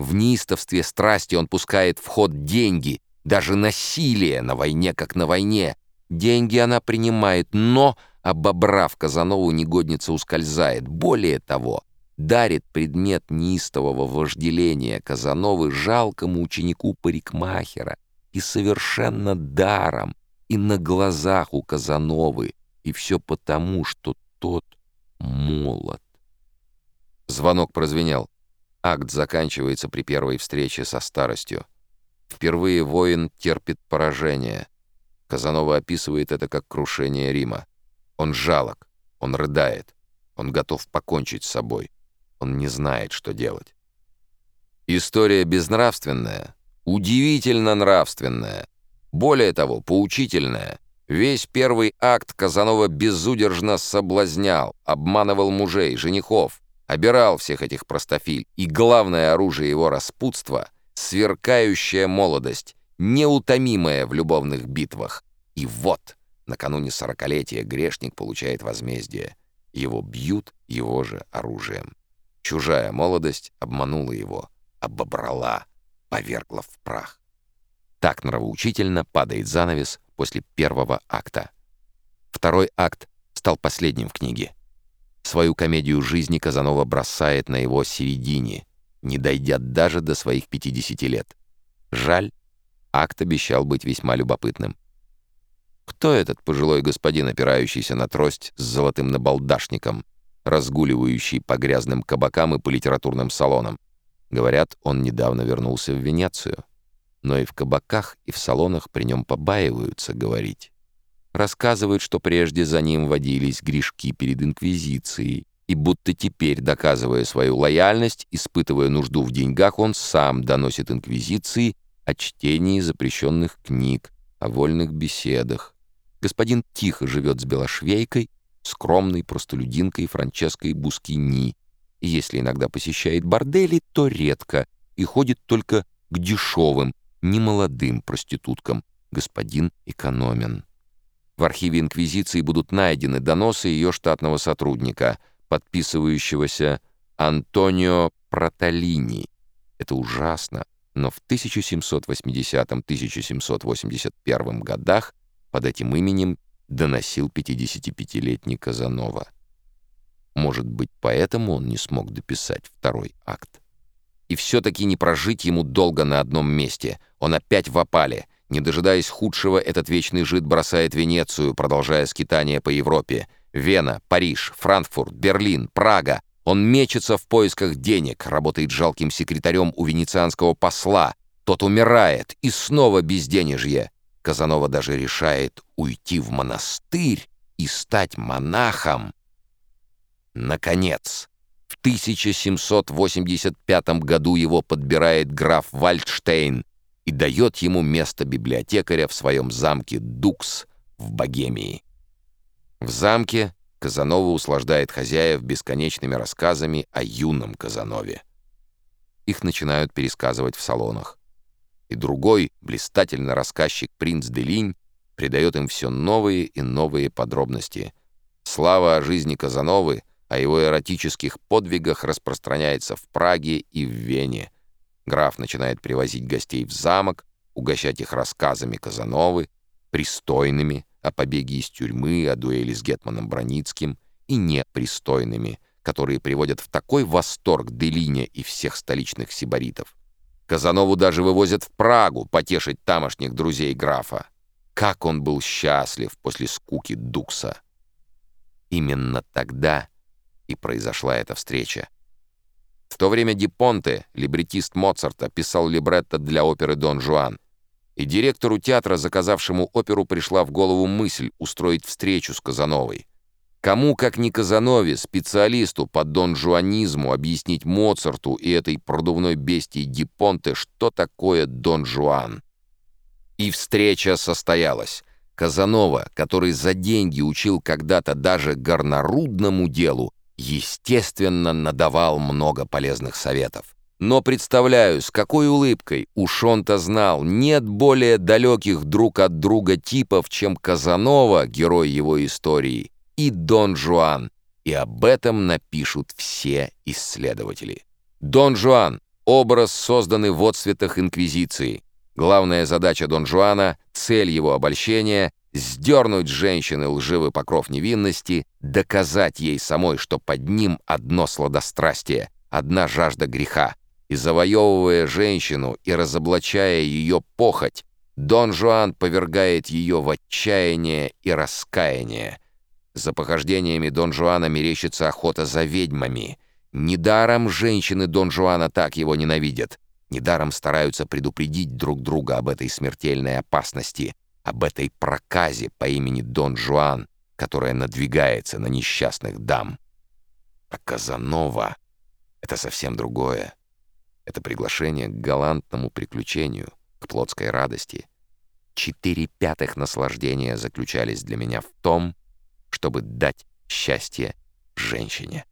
В неистовстве страсти он пускает в ход деньги, даже насилие на войне как на войне. Деньги она принимает, но, обобрав Казанову, негодница ускользает. Более того, дарит предмет неистового вожделения Казановы жалкому ученику парикмахера и совершенно даром, и на глазах у Казановы, и все потому, что тот молод. Звонок прозвенел. Акт заканчивается при первой встрече со старостью. Впервые воин терпит поражение. Казанова описывает это как крушение Рима. Он жалок, он рыдает, он готов покончить с собой. Он не знает, что делать. История безнравственная, удивительно нравственная, более того, поучительная. Весь первый акт Казанова безудержно соблазнял, обманывал мужей, женихов, обирал всех этих простофиль, и главное оружие его распутства — сверкающая молодость, неутомимая в любовных битвах. И вот, накануне сорокалетия, грешник получает возмездие. Его бьют его же оружием. Чужая молодость обманула его, обобрала, повергла в прах. Так нравоучительно падает занавес после первого акта. Второй акт стал последним в книге. Свою комедию жизни Казанова бросает на его середине, не дойдя даже до своих 50 лет. Жаль, акт обещал быть весьма любопытным. Кто этот пожилой господин, опирающийся на трость с золотым набалдашником, разгуливающий по грязным кабакам и по литературным салонам? Говорят, он недавно вернулся в Венецию. Но и в кабаках, и в салонах при нем побаиваются говорить. Рассказывают, что прежде за ним водились грешки перед Инквизицией, и будто теперь, доказывая свою лояльность, испытывая нужду в деньгах, он сам доносит Инквизиции о чтении запрещенных книг, о вольных беседах. Господин тихо живет с белошвейкой, скромной простолюдинкой Франческой Бускини, и если иногда посещает бордели, то редко, и ходит только к дешевым, немолодым проституткам, господин экономен. В архиве Инквизиции будут найдены доносы ее штатного сотрудника, подписывающегося Антонио Проталини. Это ужасно, но в 1780-1781 годах под этим именем доносил 55-летний Казанова. Может быть, поэтому он не смог дописать второй акт. И все-таки не прожить ему долго на одном месте. Он опять в опале — не дожидаясь худшего, этот вечный жид бросает Венецию, продолжая скитание по Европе. Вена, Париж, Франкфурт, Берлин, Прага. Он мечется в поисках денег, работает жалким секретарем у венецианского посла. Тот умирает, и снова безденежье. Казанова даже решает уйти в монастырь и стать монахом. Наконец, в 1785 году его подбирает граф Вальдштейн, и дает ему место библиотекаря в своем замке Дукс в Богемии. В замке Казанова услаждает хозяев бесконечными рассказами о юном Казанове. Их начинают пересказывать в салонах. И другой, блистательный рассказчик принц Делинь придает им все новые и новые подробности. Слава о жизни Казановы, о его эротических подвигах распространяется в Праге и в Вене, Граф начинает привозить гостей в замок, угощать их рассказами Казановы, пристойными, о побеге из тюрьмы, о дуэли с Гетманом Броницким, и непристойными, которые приводят в такой восторг Делиня и всех столичных сибаритов. Казанову даже вывозят в Прагу потешить тамошних друзей графа. Как он был счастлив после скуки Дукса. Именно тогда и произошла эта встреча. В то время Дипонте, либретист Моцарта, писал либретто для оперы «Дон Жуан». И директору театра, заказавшему оперу, пришла в голову мысль устроить встречу с Казановой. Кому, как не Казанове, специалисту по дон-жуанизму, объяснить Моцарту и этой продувной бестии Дипонте, что такое Дон Жуан? И встреча состоялась. Казанова, который за деньги учил когда-то даже горнорудному делу, естественно, надавал много полезных советов. Но представляю, с какой улыбкой уж он-то знал, нет более далеких друг от друга типов, чем Казанова, герой его истории, и Дон Жуан, и об этом напишут все исследователи. Дон Жуан Образ созданы в отцветах Инквизиции. Главная задача Дон Жуана, цель его обольщения — сдернуть женщины лживый покров невинности, доказать ей самой, что под ним одно сладострастие, одна жажда греха. И завоевывая женщину и разоблачая ее похоть, Дон Жуан повергает ее в отчаяние и раскаяние. За похождениями Дон Жуана мерещится охота за ведьмами. Недаром женщины Дон Жуана так его ненавидят. Недаром стараются предупредить друг друга об этой смертельной опасности, об этой проказе по имени Дон Жуан, которая надвигается на несчастных дам. А Казанова — это совсем другое. Это приглашение к галантному приключению, к плотской радости. Четыре пятых наслаждения заключались для меня в том, чтобы дать счастье женщине.